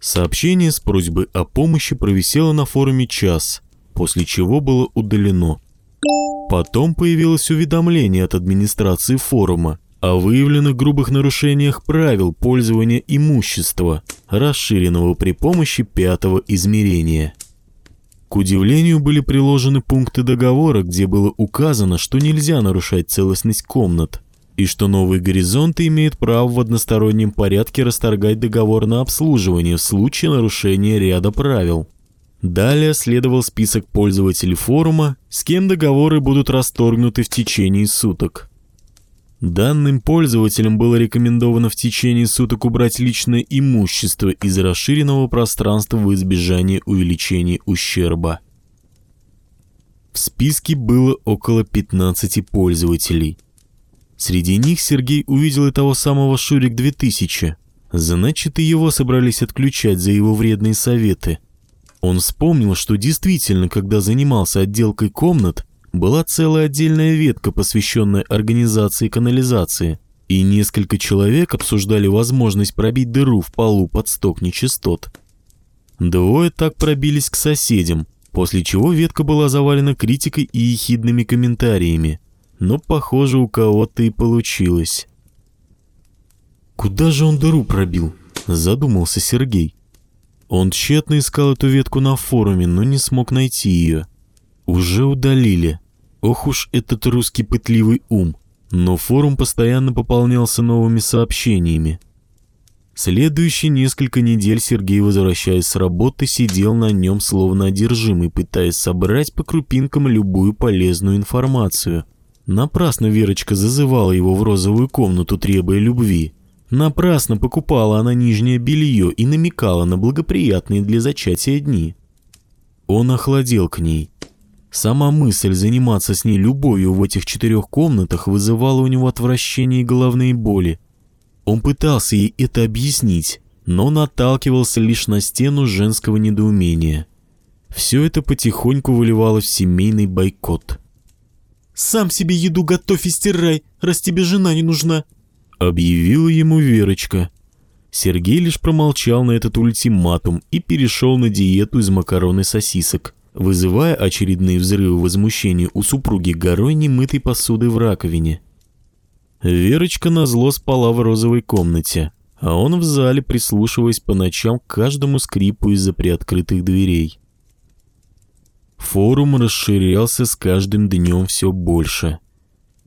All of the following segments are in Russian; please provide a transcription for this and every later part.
Сообщение с просьбой о помощи провисело на форуме час, после чего было удалено. Потом появилось уведомление от администрации форума о выявленных грубых нарушениях правил пользования имущества, расширенного при помощи пятого измерения. К удивлению были приложены пункты договора, где было указано, что нельзя нарушать целостность комнат, и что новые горизонты имеют право в одностороннем порядке расторгать договор на обслуживание в случае нарушения ряда правил. Далее следовал список пользователей форума, с кем договоры будут расторгнуты в течение суток. Данным пользователям было рекомендовано в течение суток убрать личное имущество из расширенного пространства в избежание увеличения ущерба. В списке было около 15 пользователей. Среди них Сергей увидел и того самого Шурик 2000. Значит, и его собрались отключать за его вредные советы. Он вспомнил, что действительно, когда занимался отделкой комнат, была целая отдельная ветка, посвященная организации канализации, и несколько человек обсуждали возможность пробить дыру в полу под сток нечистот. Двое так пробились к соседям, после чего ветка была завалена критикой и ехидными комментариями. Но, похоже, у кого-то и получилось. «Куда же он дыру пробил?» – задумался Сергей. Он тщетно искал эту ветку на форуме, но не смог найти ее. Уже удалили. Ох уж этот русский пытливый ум. Но форум постоянно пополнялся новыми сообщениями. Следующие несколько недель Сергей, возвращаясь с работы, сидел на нем словно одержимый, пытаясь собрать по крупинкам любую полезную информацию. Напрасно Верочка зазывала его в розовую комнату, требуя любви. Напрасно покупала она нижнее белье и намекала на благоприятные для зачатия дни. Он охладел к ней. Сама мысль заниматься с ней любовью в этих четырех комнатах вызывала у него отвращение и головные боли. Он пытался ей это объяснить, но наталкивался лишь на стену женского недоумения. Все это потихоньку выливалось в семейный бойкот. «Сам себе еду готовь и стирай, раз тебе жена не нужна», — объявила ему Верочка. Сергей лишь промолчал на этот ультиматум и перешел на диету из макарон и сосисок вызывая очередные взрывы возмущения у супруги горой немытой посуды в раковине. Верочка назло спала в розовой комнате, а он в зале, прислушиваясь по ночам к каждому скрипу из-за приоткрытых дверей. Форум расширялся с каждым днем все больше.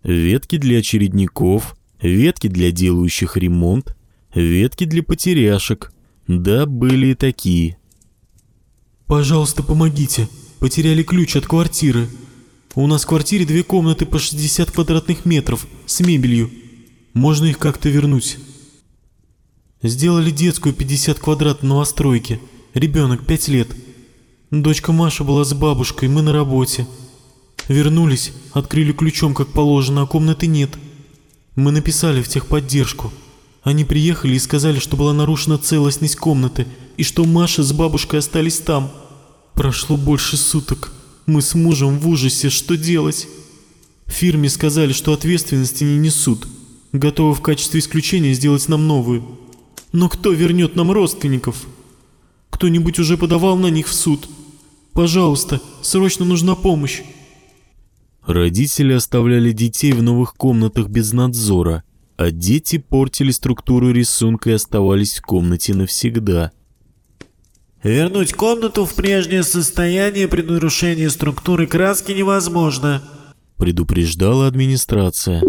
Ветки для очередников, ветки для делающих ремонт, ветки для потеряшек. Да, были и такие. «Пожалуйста, помогите. Потеряли ключ от квартиры. У нас в квартире две комнаты по 60 квадратных метров с мебелью. Можно их как-то вернуть?» Сделали детскую 50 квадрат в новостройке. Ребенок 5 лет. Дочка Маша была с бабушкой, мы на работе. Вернулись, открыли ключом, как положено, а комнаты нет. Мы написали в техподдержку. Они приехали и сказали, что была нарушена целостность комнаты и что Маша с бабушкой остались там. Прошло больше суток. Мы с мужем в ужасе, что делать? Фирме сказали, что ответственности не несут. Готовы в качестве исключения сделать нам новую. Но кто вернет нам родственников? Кто-нибудь уже подавал на них в суд? Пожалуйста, срочно нужна помощь. Родители оставляли детей в новых комнатах без надзора, а дети портили структуру рисунка и оставались в комнате навсегда – Вернуть комнату в прежнее состояние при нарушении структуры краски невозможно, предупреждала администрация.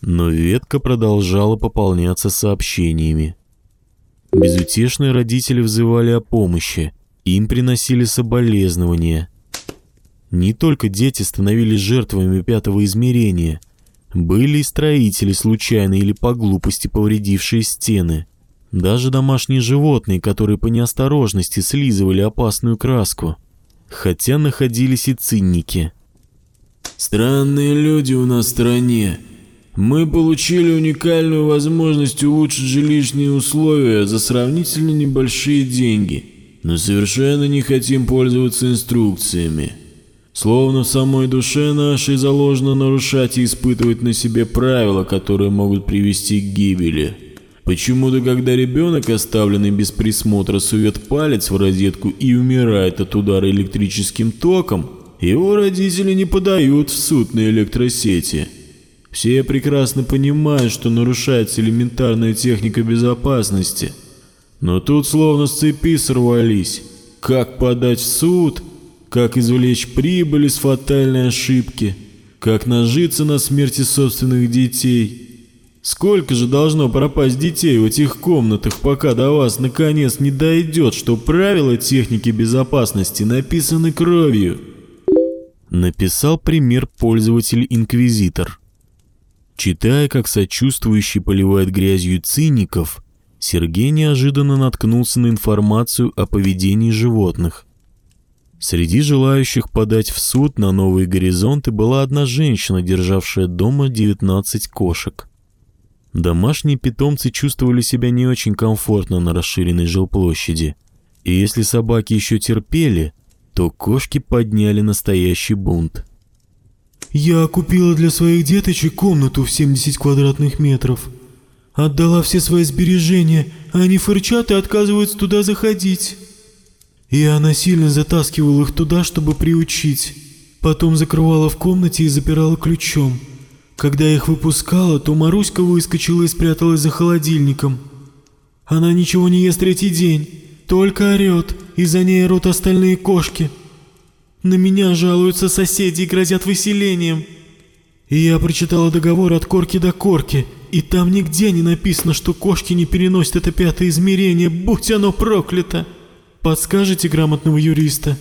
Но ветка продолжала пополняться сообщениями. Безутешные родители взывали о помощи, им приносили соболезнования. Не только дети становились жертвами пятого измерения, были и строители, случайно или по глупости повредившие стены – даже домашние животные, которые по неосторожности слизывали опасную краску. Хотя находились и цинники. «Странные люди у нас в стране. Мы получили уникальную возможность улучшить жилищные условия за сравнительно небольшие деньги, но совершенно не хотим пользоваться инструкциями. Словно в самой душе нашей заложено нарушать и испытывать на себе правила, которые могут привести к гибели. Почему-то, когда ребенок, оставленный без присмотра, сует палец в розетку и умирает от удара электрическим током, его родители не подают в суд на электросети. Все прекрасно понимают, что нарушается элементарная техника безопасности. Но тут словно с цепи сорвались. Как подать в суд, как извлечь прибыль из фатальной ошибки, как нажиться на смерти собственных детей – Сколько же должно пропасть детей в этих комнатах, пока до вас наконец не дойдет, что правила техники безопасности написаны кровью? Написал пример пользователь-инквизитор. Читая, как сочувствующий поливает грязью циников, Сергей неожиданно наткнулся на информацию о поведении животных. Среди желающих подать в суд на новые горизонты была одна женщина, державшая дома 19 кошек. Домашние питомцы чувствовали себя не очень комфортно на расширенной жилплощади. И если собаки еще терпели, то кошки подняли настоящий бунт. «Я купила для своих деточек комнату в 70 квадратных метров. Отдала все свои сбережения, а они фырчат и отказываются туда заходить. Я насильно затаскивала их туда, чтобы приучить. Потом закрывала в комнате и запирала ключом. Когда их выпускала, то Маруська выскочила и спряталась за холодильником. Она ничего не ест третий день, только орет, и за ней орут остальные кошки. На меня жалуются соседи и грозят выселением. И я прочитала договор от корки до корки, и там нигде не написано, что кошки не переносят это пятое измерение, будь оно проклято. Подскажете грамотного юриста?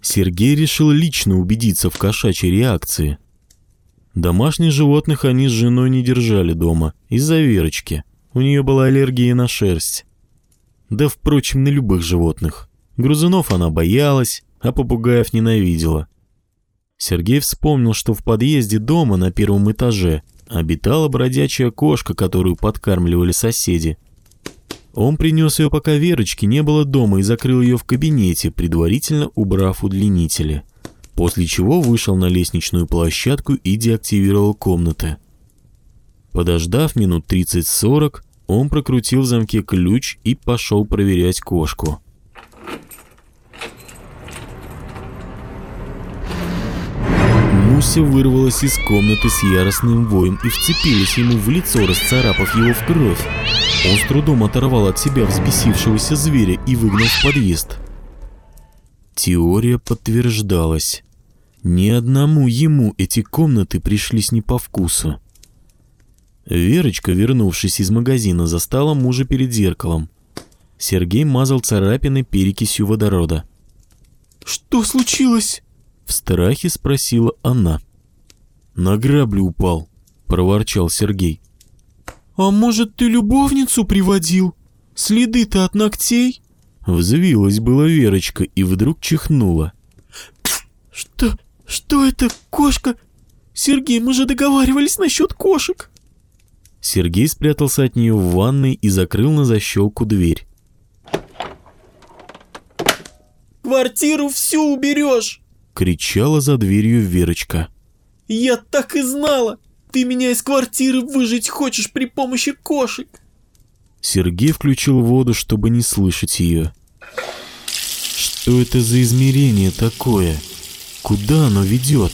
Сергей решил лично убедиться в кошачьей реакции. Домашних животных они с женой не держали дома из-за Верочки. У нее была аллергия на шерсть. Да, впрочем, на любых животных. Грузунов она боялась, а попугаев ненавидела. Сергей вспомнил, что в подъезде дома на первом этаже обитала бродячая кошка, которую подкармливали соседи. Он принес ее, пока Верочки не было дома, и закрыл ее в кабинете, предварительно убрав удлинители после чего вышел на лестничную площадку и деактивировал комнаты. Подождав минут 30-40, он прокрутил в замке ключ и пошел проверять кошку. Муся вырвалась из комнаты с яростным воем и вцепилась ему в лицо, расцарапав его в кровь. Он с трудом оторвал от себя взбесившегося зверя и выгнал в подъезд. Теория подтверждалась. Ни одному ему эти комнаты пришлись не по вкусу. Верочка, вернувшись из магазина, застала мужа перед зеркалом. Сергей мазал царапины перекисью водорода. «Что случилось?» В страхе спросила она. «На грабли упал», — проворчал Сергей. «А может, ты любовницу приводил? Следы-то от ногтей?» Взвилась была Верочка и вдруг чихнула. «Что? «Что это, кошка? Сергей, мы же договаривались насчет кошек!» Сергей спрятался от нее в ванной и закрыл на защелку дверь. «Квартиру всю уберешь!» — кричала за дверью Верочка. «Я так и знала! Ты меня из квартиры выжить хочешь при помощи кошек!» Сергей включил воду, чтобы не слышать ее. «Что это за измерение такое?» Куда оно ведет?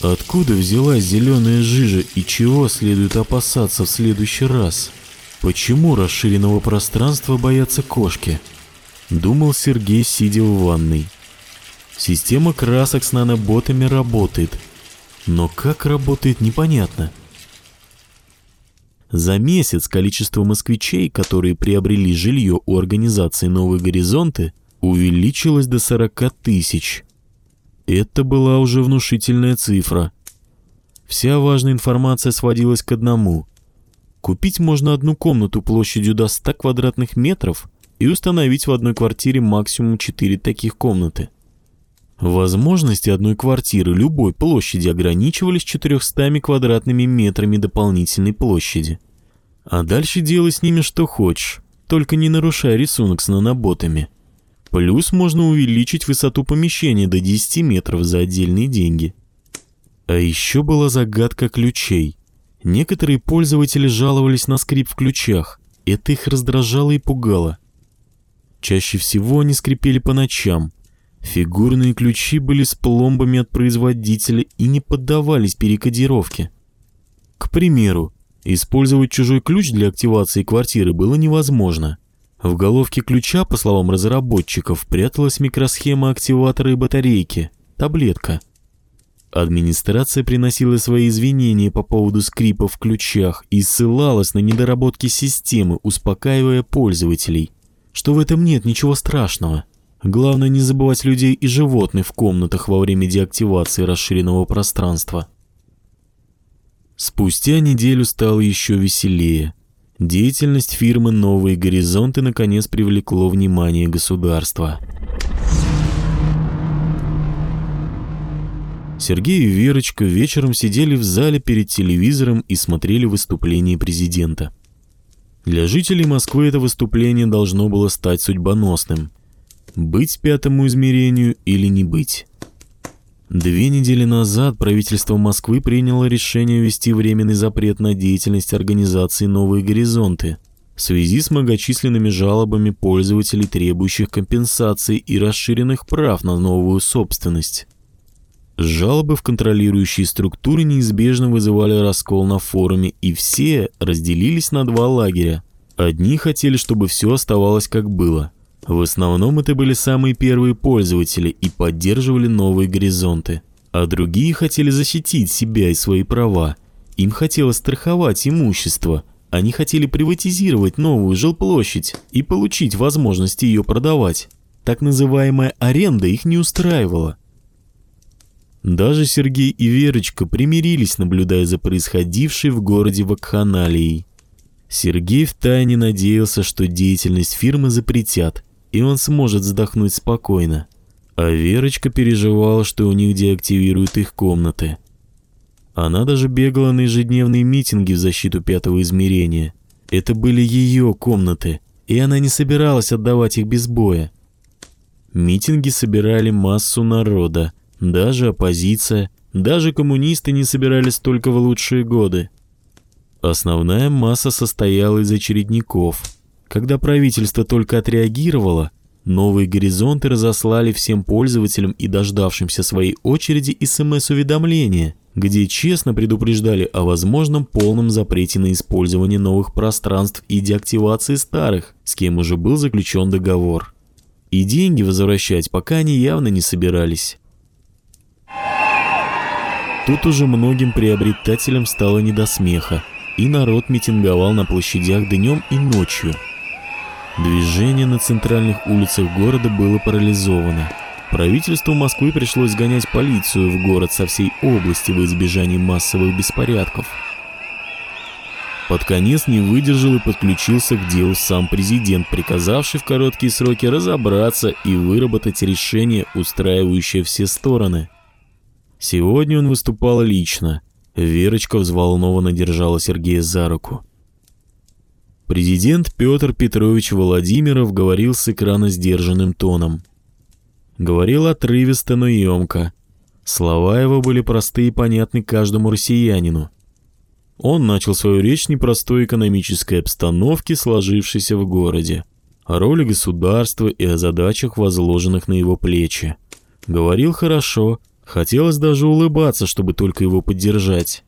Откуда взялась зеленая жижа и чего следует опасаться в следующий раз? Почему расширенного пространства боятся кошки? Думал Сергей, сидя в ванной. Система красок с наноботами работает. Но как работает, непонятно. За месяц количество москвичей, которые приобрели жилье у организации «Новые горизонты», увеличилось до 40 тысяч. Это была уже внушительная цифра. Вся важная информация сводилась к одному. Купить можно одну комнату площадью до 100 квадратных метров и установить в одной квартире максимум 4 таких комнаты. Возможности одной квартиры любой площади ограничивались 400 квадратными метрами дополнительной площади. А дальше делай с ними что хочешь, только не нарушай рисунок с наноботами. Плюс можно увеличить высоту помещения до 10 метров за отдельные деньги. А еще была загадка ключей. Некоторые пользователи жаловались на скрип в ключах. Это их раздражало и пугало. Чаще всего они скрипели по ночам. Фигурные ключи были с пломбами от производителя и не поддавались перекодировке. К примеру, использовать чужой ключ для активации квартиры было невозможно. В головке ключа, по словам разработчиков, пряталась микросхема активатора и батарейки, таблетка. Администрация приносила свои извинения по поводу скрипа в ключах и ссылалась на недоработки системы, успокаивая пользователей, что в этом нет ничего страшного. Главное не забывать людей и животных в комнатах во время деактивации расширенного пространства. Спустя неделю стало еще веселее. Деятельность фирмы «Новые горизонты» наконец привлекло внимание государства. Сергей и Верочка вечером сидели в зале перед телевизором и смотрели выступление президента. Для жителей Москвы это выступление должно было стать судьбоносным. Быть пятому измерению или не быть. Две недели назад правительство Москвы приняло решение ввести временный запрет на деятельность организации «Новые горизонты» в связи с многочисленными жалобами пользователей, требующих компенсаций и расширенных прав на новую собственность. Жалобы в контролирующие структуры неизбежно вызывали раскол на форуме, и все разделились на два лагеря. Одни хотели, чтобы все оставалось как было. В основном это были самые первые пользователи и поддерживали новые горизонты. А другие хотели защитить себя и свои права. Им хотелось страховать имущество. Они хотели приватизировать новую жилплощадь и получить возможность ее продавать. Так называемая аренда их не устраивала. Даже Сергей и Верочка примирились, наблюдая за происходившей в городе вакханалией. Сергей втайне надеялся, что деятельность фирмы запретят, и он сможет вздохнуть спокойно. А Верочка переживала, что у них деактивируют их комнаты. Она даже бегала на ежедневные митинги в защиту пятого измерения. Это были ее комнаты, и она не собиралась отдавать их без боя. Митинги собирали массу народа, даже оппозиция, даже коммунисты не собирались только в лучшие годы. Основная масса состояла из очередников. Когда правительство только отреагировало, новые горизонты разослали всем пользователям и дождавшимся своей очереди СМС-уведомления, где честно предупреждали о возможном полном запрете на использование новых пространств и деактивации старых, с кем уже был заключен договор. И деньги возвращать пока они явно не собирались. Тут уже многим приобретателям стало не до смеха, и народ митинговал на площадях днем и ночью. Движение на центральных улицах города было парализовано. Правительству Москвы пришлось гонять полицию в город со всей области в избежании массовых беспорядков. Под конец не выдержал и подключился к делу сам президент, приказавший в короткие сроки разобраться и выработать решение, устраивающее все стороны. Сегодня он выступал лично. Верочка взволнованно держала Сергея за руку. Президент Петр Петрович Владимиров говорил с экрана сдержанным тоном. Говорил отрывисто, но емко. Слова его были простые и понятны каждому россиянину. Он начал свою речь непростой экономической обстановки, сложившейся в городе, о роли государства и о задачах, возложенных на его плечи. Говорил хорошо, Хотелось даже улыбаться, чтобы только его поддержать.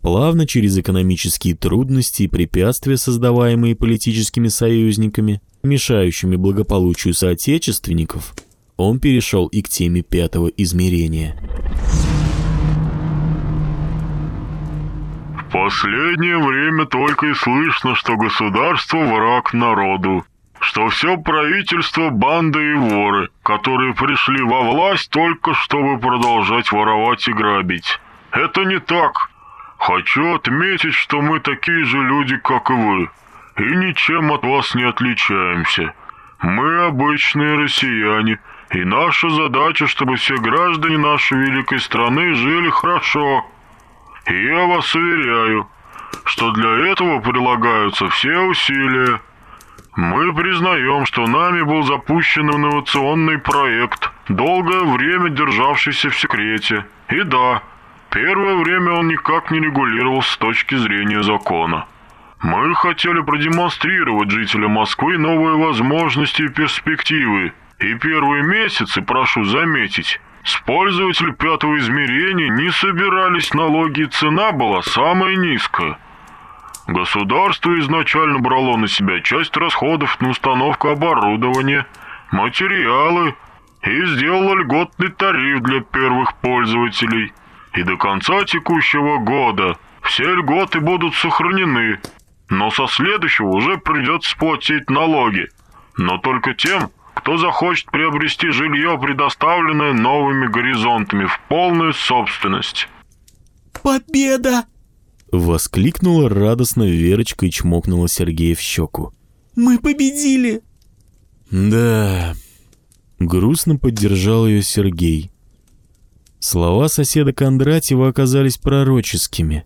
Плавно через экономические трудности и препятствия, создаваемые политическими союзниками, мешающими благополучию соотечественников, он перешел и к теме пятого измерения. В последнее время только и слышно, что государство враг народу что все правительство банды и воры, которые пришли во власть только чтобы продолжать воровать и грабить. Это не так. Хочу отметить, что мы такие же люди, как и вы, и ничем от вас не отличаемся. Мы обычные россияне, и наша задача, чтобы все граждане нашей великой страны жили хорошо. И я вас уверяю, что для этого прилагаются все усилия, Мы признаем, что нами был запущен инновационный проект, долгое время державшийся в секрете. И да, первое время он никак не регулировался с точки зрения закона. Мы хотели продемонстрировать жителям Москвы новые возможности и перспективы. И первые месяцы, прошу заметить, с пользователей пятого измерения не собирались налоги цена была самая низкая. Государство изначально брало на себя часть расходов на установку оборудования, материалы и сделало льготный тариф для первых пользователей. И до конца текущего года все льготы будут сохранены, но со следующего уже придется платить налоги. Но только тем, кто захочет приобрести жилье, предоставленное новыми горизонтами, в полную собственность. Победа! Воскликнула радостно Верочка и чмокнула Сергея в щеку. Мы победили! Да, грустно поддержал ее Сергей. Слова соседа Кондратьева оказались пророческими.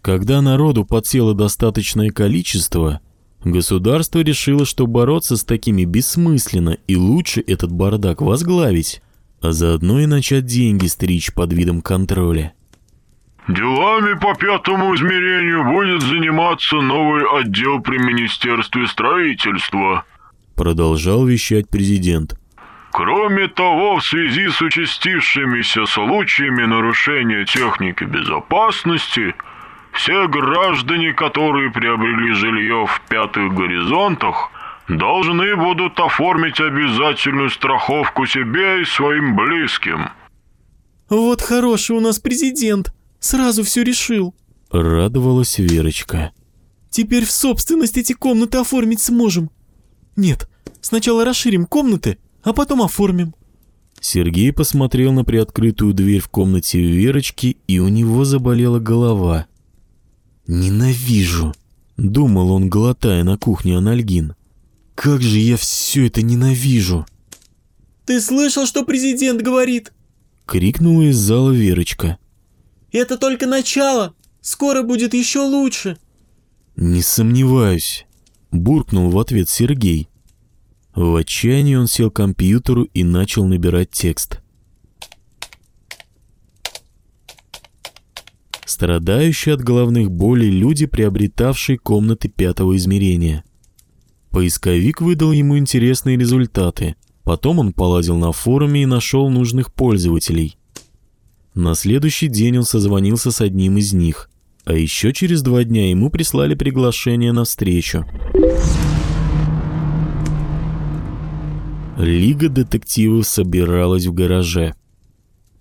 Когда народу подсело достаточное количество, государство решило, что бороться с такими бессмысленно и лучше этот бардак возглавить, а заодно и начать деньги стричь под видом контроля. Делами по пятому измерению будет заниматься новый отдел при Министерстве строительства. Продолжал вещать президент. Кроме того, в связи с участившимися случаями нарушения техники безопасности, все граждане, которые приобрели жилье в пятых горизонтах, должны будут оформить обязательную страховку себе и своим близким. Вот хороший у нас президент. Сразу все решил. Радовалась Верочка. Теперь в собственность эти комнаты оформить сможем. Нет, сначала расширим комнаты, а потом оформим. Сергей посмотрел на приоткрытую дверь в комнате Верочки, и у него заболела голова. «Ненавижу!» — думал он, глотая на кухне анальгин. «Как же я все это ненавижу!» Ты слышал, что президент говорит? Крикнула из зала Верочка. Это только начало. Скоро будет еще лучше. «Не сомневаюсь», — буркнул в ответ Сергей. В отчаянии он сел к компьютеру и начал набирать текст. Страдающие от головных болей люди, приобретавшие комнаты пятого измерения. Поисковик выдал ему интересные результаты. Потом он полазил на форуме и нашел нужных пользователей. На следующий день он созвонился с одним из них, а еще через два дня ему прислали приглашение на встречу. Лига детективов собиралась в гараже.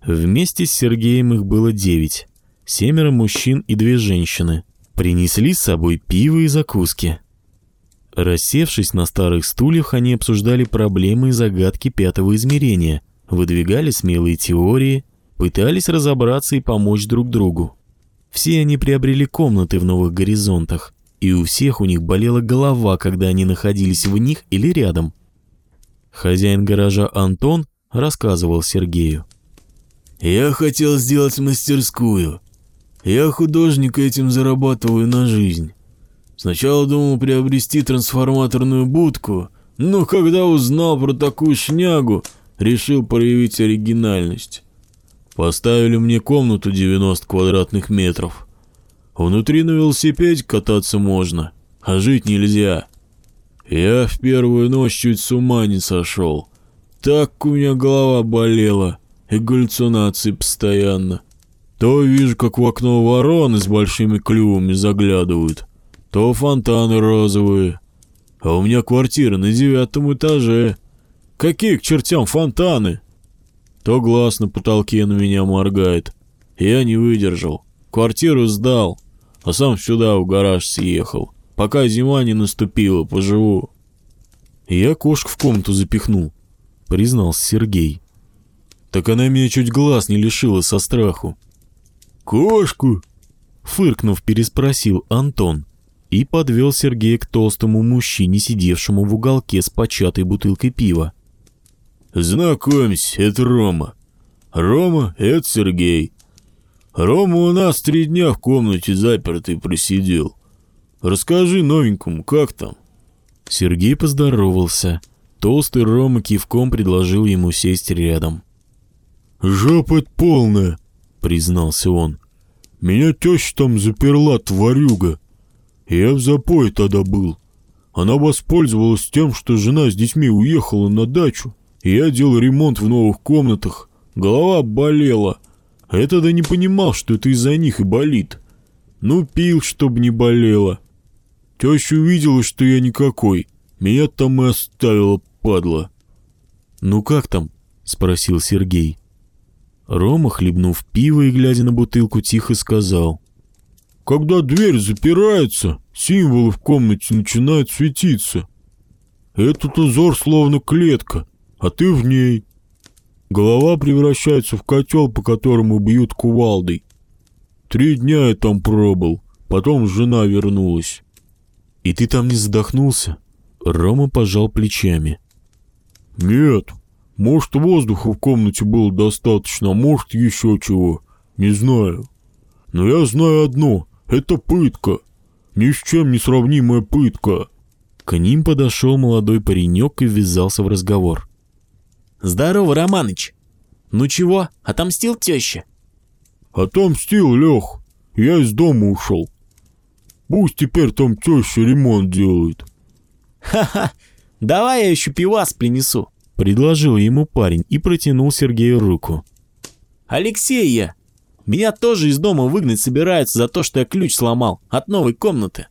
Вместе с Сергеем их было девять. Семеро мужчин и две женщины. Принесли с собой пиво и закуски. Рассевшись на старых стульях, они обсуждали проблемы и загадки пятого измерения, выдвигали смелые теории, пытались разобраться и помочь друг другу. Все они приобрели комнаты в новых горизонтах, и у всех у них болела голова, когда они находились в них или рядом. Хозяин гаража Антон рассказывал Сергею. «Я хотел сделать мастерскую. Я художник этим зарабатываю на жизнь. Сначала думал приобрести трансформаторную будку, но когда узнал про такую шнягу, решил проявить оригинальность. Поставили мне комнату 90 квадратных метров. Внутри на велосипеде кататься можно, а жить нельзя. Я в первую ночь чуть с ума не сошел. Так у меня голова болела, и галлюцинации постоянно. То вижу, как в окно вороны с большими клювами заглядывают, то фонтаны розовые. А у меня квартира на девятом этаже. Какие к чертям фонтаны? То глаз на потолке на меня моргает. Я не выдержал. Квартиру сдал, а сам сюда в гараж съехал. Пока зима не наступила, поживу. «Я кошку в комнату запихнул», — признался Сергей. Так она меня чуть глаз не лишила со страху. «Кошку?» — фыркнув, переспросил Антон и подвел Сергея к толстому мужчине, сидевшему в уголке с початой бутылкой пива. Знакомься, это Рома. Рома — это Сергей. Рома у нас три дня в комнате запертый просидел. Расскажи новенькому, как там?» Сергей поздоровался. Толстый Рома кивком предложил ему сесть рядом. «Жопа полная», — Признался он. Меня теща там заперла, тварюга. Я в запое тогда был. Она воспользовалась тем, что жена с детьми уехала на дачу, я делал ремонт в новых комнатах. Голова болела. А я тогда не понимал, что это из-за них и болит. Ну, пил, чтобы не болело. Теща увидела, что я никакой. Меня там и оставила, падла. «Ну как там?» — спросил Сергей. Рома, хлебнув пиво и глядя на бутылку, тихо сказал. Когда дверь запирается, символы в комнате начинают светиться. Этот узор словно клетка, а ты в ней. Голова превращается в котел, по которому бьют кувалдой. Три дня я там пробыл, потом жена вернулась. «И ты там не задохнулся?» Рома пожал плечами. Нет, может воздуха в комнате было достаточно, а может еще чего, не знаю. Но я знаю одно, это пытка. Ни с чем не сравнимая пытка. К ним подошел молодой паренек и ввязался в разговор. Здорово, Романыч. Ну чего, отомстил тёще? Отомстил, Лех. Я из дома ушел. Пусть теперь там теща ремонт делает. Ха-ха, давай я еще пивас принесу. Предложил ему парень и протянул Сергею руку. Алексей я. Меня тоже из дома выгнать собираются за то, что я ключ сломал от новой комнаты.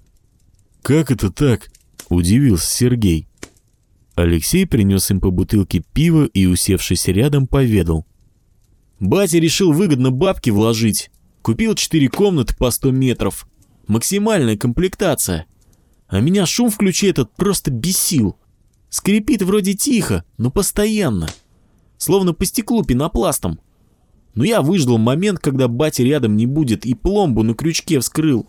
«Как это так?» – удивился Сергей. Алексей принес им по бутылке пива и, усевшись рядом, поведал. Батя решил выгодно бабки вложить. Купил четыре комнаты по 100 метров. Максимальная комплектация. А меня шум в этот просто бесил. Скрипит вроде тихо, но постоянно. Словно по стеклу пенопластом. Но я выждал момент, когда батя рядом не будет, и пломбу на крючке вскрыл.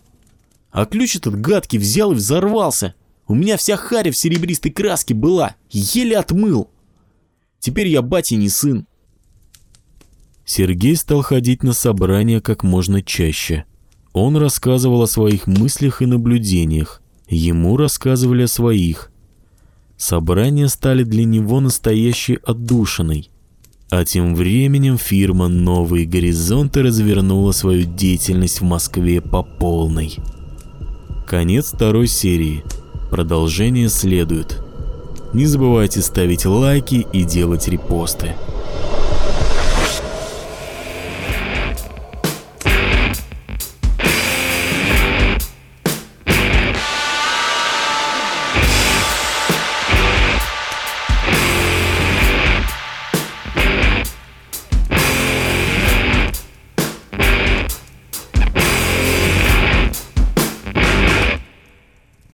А ключ этот гадкий взял и взорвался. У меня вся харя в серебристой краске была, еле отмыл. Теперь я батя не сын. Сергей стал ходить на собрания как можно чаще. Он рассказывал о своих мыслях и наблюдениях. Ему рассказывали о своих. Собрания стали для него настоящей отдушиной. А тем временем фирма «Новые горизонты» развернула свою деятельность в Москве по полной. Конец второй серии. Продолжение следует. Не забывайте ставить лайки и делать репосты.